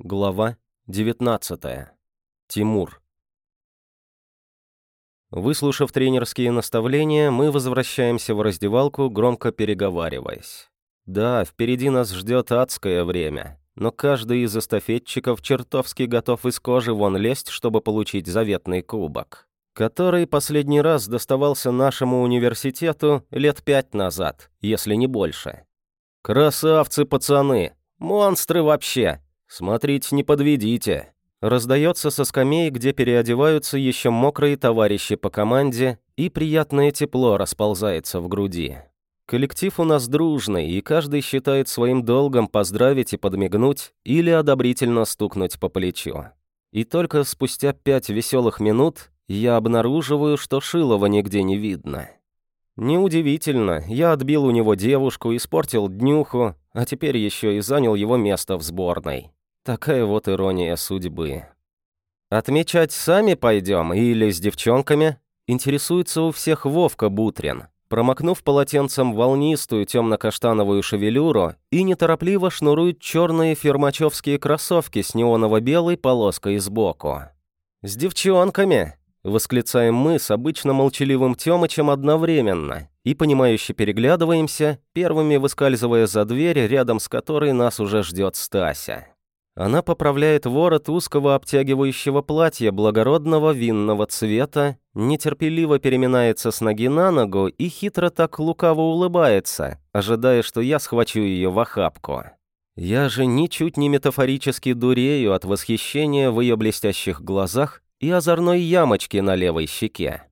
Глава 19. Тимур. Выслушав тренерские наставления, мы возвращаемся в раздевалку, громко переговариваясь. Да, впереди нас ждет адское время, но каждый из эстафетчиков чертовски готов из кожи вон лезть, чтобы получить заветный кубок, который последний раз доставался нашему университету лет пять назад, если не больше. Красавцы, пацаны! Монстры вообще! «Смотрите, не подведите!» Раздается со скамей, где переодеваются еще мокрые товарищи по команде, и приятное тепло расползается в груди. Коллектив у нас дружный, и каждый считает своим долгом поздравить и подмигнуть или одобрительно стукнуть по плечу. И только спустя пять веселых минут я обнаруживаю, что Шилова нигде не видно. Неудивительно, я отбил у него девушку, испортил днюху, а теперь еще и занял его место в сборной. Такая вот ирония судьбы. «Отмечать сами пойдем или с девчонками?» Интересуется у всех Вовка Бутрин, промокнув полотенцем волнистую темно-каштановую шевелюру и неторопливо шнурует черные фермачевские кроссовки с неоново-белой полоской сбоку. «С девчонками!» — восклицаем мы с обычно молчаливым Тёмычем одновременно и, понимающе переглядываемся, первыми выскальзывая за дверь, рядом с которой нас уже ждет Стася. Она поправляет ворот узкого обтягивающего платья благородного винного цвета, нетерпеливо переминается с ноги на ногу и хитро так лукаво улыбается, ожидая, что я схвачу ее в охапку. Я же ничуть не метафорически дурею от восхищения в ее блестящих глазах и озорной ямочки на левой щеке.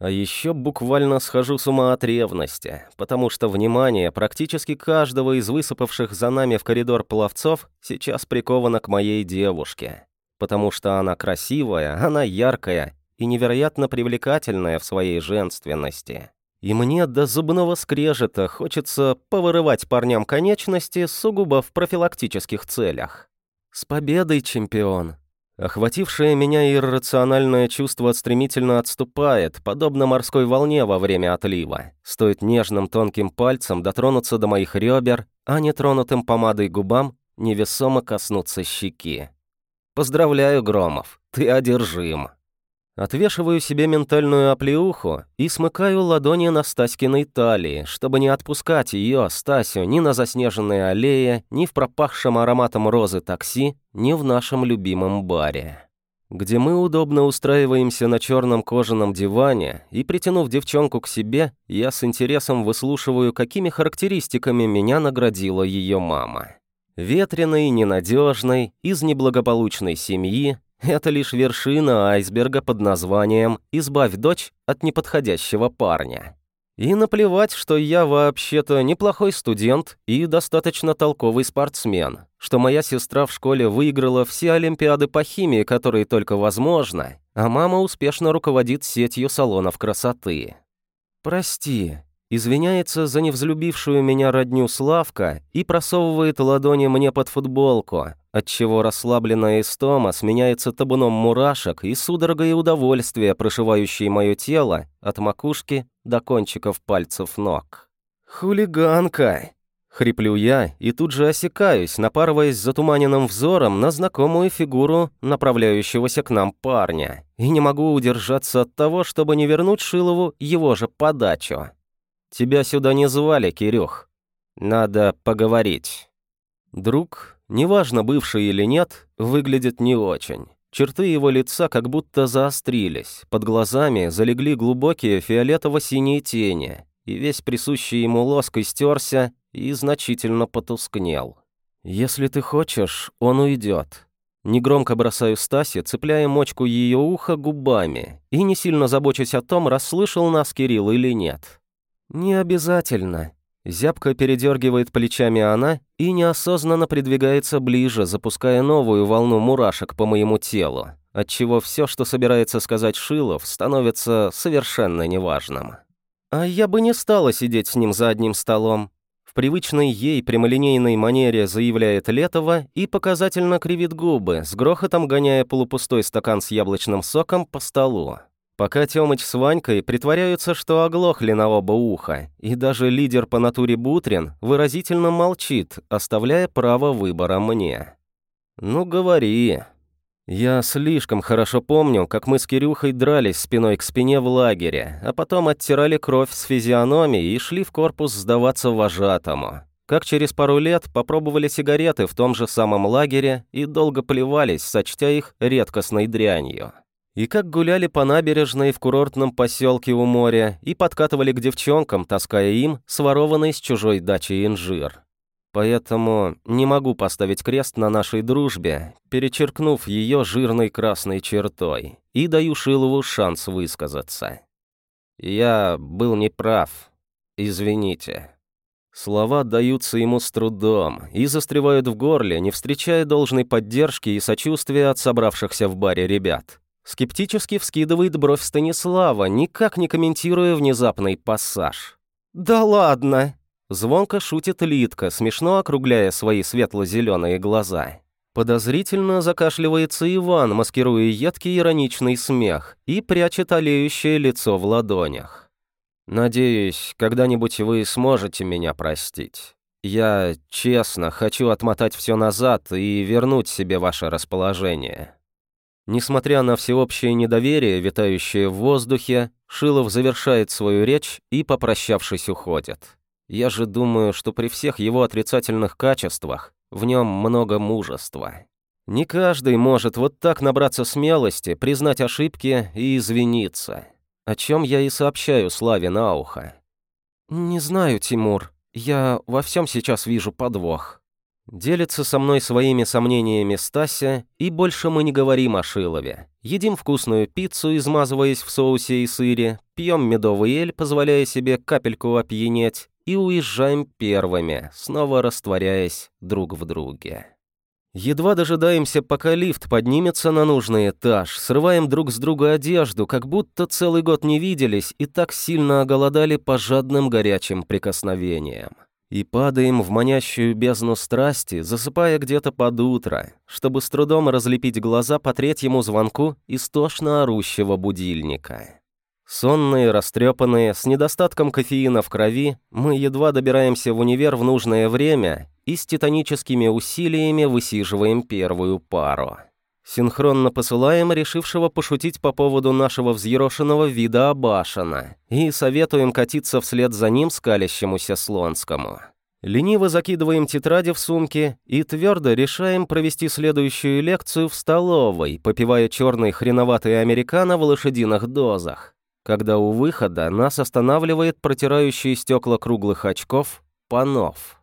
А еще буквально схожу с ума от ревности, потому что внимание практически каждого из высыпавших за нами в коридор пловцов сейчас приковано к моей девушке. Потому что она красивая, она яркая и невероятно привлекательная в своей женственности. И мне до зубного скрежета хочется повырывать парням конечности сугубо в профилактических целях. «С победой, чемпион!» Охватившее меня иррациональное чувство стремительно отступает, подобно морской волне во время отлива. Стоит нежным тонким пальцем дотронуться до моих ребер, а нетронутым помадой губам невесомо коснуться щеки. «Поздравляю, Громов, ты одержим!» Отвешиваю себе ментальную оплеуху и смыкаю ладони на Стаськиной талии, чтобы не отпускать ее, Стасю, ни на заснеженной аллее, ни в пропахшем ароматом розы такси, ни в нашем любимом баре. Где мы удобно устраиваемся на черном кожаном диване, и, притянув девчонку к себе, я с интересом выслушиваю, какими характеристиками меня наградила ее мама. Ветреной, ненадежной, из неблагополучной семьи, это лишь вершина айсберга под названием «Избавь дочь от неподходящего парня». И наплевать, что я вообще-то неплохой студент и достаточно толковый спортсмен, что моя сестра в школе выиграла все олимпиады по химии, которые только возможно, а мама успешно руководит сетью салонов красоты. «Прости», извиняется за невзлюбившую меня родню Славка и просовывает ладони мне под футболку, отчего расслабленная истома сменяется табуном мурашек и судорогой удовольствия, прошивающей мое тело от макушки до кончиков пальцев ног. «Хулиганка!» Хриплю я и тут же осекаюсь, напарываясь затуманенным взором на знакомую фигуру направляющегося к нам парня, и не могу удержаться от того, чтобы не вернуть Шилову его же подачу. «Тебя сюда не звали, Кирюх. Надо поговорить». Друг, неважно, бывший или нет, выглядит не очень. Черты его лица как будто заострились, под глазами залегли глубокие фиолетово-синие тени, и весь присущий ему лоск истерся и значительно потускнел. «Если ты хочешь, он уйдет». Негромко бросаю Стасе, цепляя мочку ее уха губами, и не сильно забочусь о том, расслышал нас Кирилл или нет. «Не обязательно», Зябко передергивает плечами она и неосознанно придвигается ближе, запуская новую волну мурашек по моему телу, отчего все, что собирается сказать Шилов, становится совершенно неважным. А я бы не стала сидеть с ним за одним столом. В привычной ей прямолинейной манере заявляет Летова и показательно кривит губы, с грохотом гоняя полупустой стакан с яблочным соком по столу. Пока Тёмыч с Ванькой притворяются, что оглохли на оба уха, и даже лидер по натуре Бутрин выразительно молчит, оставляя право выбора мне. «Ну, говори». Я слишком хорошо помню, как мы с Кирюхой дрались спиной к спине в лагере, а потом оттирали кровь с физиономии и шли в корпус сдаваться вожатому. Как через пару лет попробовали сигареты в том же самом лагере и долго плевались, сочтя их редкостной дрянью. И как гуляли по набережной в курортном поселке у моря и подкатывали к девчонкам, таская им сворованный с чужой дачи инжир. Поэтому не могу поставить крест на нашей дружбе, перечеркнув ее жирной красной чертой, и даю Шилову шанс высказаться. Я был неправ. Извините. Слова даются ему с трудом и застревают в горле, не встречая должной поддержки и сочувствия от собравшихся в баре ребят. Скептически вскидывает бровь Станислава, никак не комментируя внезапный пассаж. «Да ладно!» Звонко шутит Литка, смешно округляя свои светло-зеленые глаза. Подозрительно закашливается Иван, маскируя едкий ироничный смех, и прячет олеющее лицо в ладонях. «Надеюсь, когда-нибудь вы сможете меня простить. Я, честно, хочу отмотать все назад и вернуть себе ваше расположение». Несмотря на всеобщее недоверие, витающее в воздухе, Шилов завершает свою речь и, попрощавшись, уходит. Я же думаю, что при всех его отрицательных качествах в нем много мужества. Не каждый может вот так набраться смелости, признать ошибки и извиниться. О чем я и сообщаю Славе на ухо. «Не знаю, Тимур. Я во всем сейчас вижу подвох». Делится со мной своими сомнениями Стася, и больше мы не говорим о Шилове. Едим вкусную пиццу, измазываясь в соусе и сыре, пьем медовый эль, позволяя себе капельку опьянеть, и уезжаем первыми, снова растворяясь друг в друге. Едва дожидаемся, пока лифт поднимется на нужный этаж, срываем друг с друга одежду, как будто целый год не виделись и так сильно оголодали по жадным горячим прикосновениям. И падаем в манящую бездну страсти, засыпая где-то под утро, чтобы с трудом разлепить глаза по третьему звонку истошно орущего будильника. Сонные, растрепанные, с недостатком кофеина в крови, мы едва добираемся в универ в нужное время и с титаническими усилиями высиживаем первую пару. Синхронно посылаем решившего пошутить по поводу нашего взъерошенного вида Абашина и советуем катиться вслед за ним скалящемуся Слонскому. Лениво закидываем тетради в сумки и твердо решаем провести следующую лекцию в столовой, попивая черный хреноватый американо в лошадиных дозах когда у выхода нас останавливает протирающий стекла круглых очков Панов.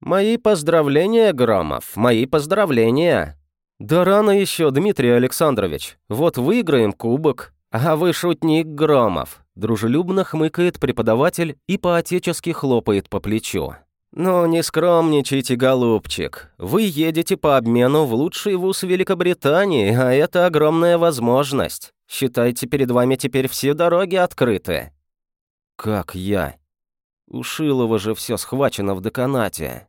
«Мои поздравления, Громов, мои поздравления!» «Да рано еще, Дмитрий Александрович. Вот выиграем кубок, а вы шутник Громов», дружелюбно хмыкает преподаватель и поотечески хлопает по плечу. «Ну, не скромничайте, голубчик. Вы едете по обмену в лучший вуз Великобритании, а это огромная возможность. Считайте, перед вами теперь все дороги открыты». «Как я?» У Шилова же все схвачено в деканате.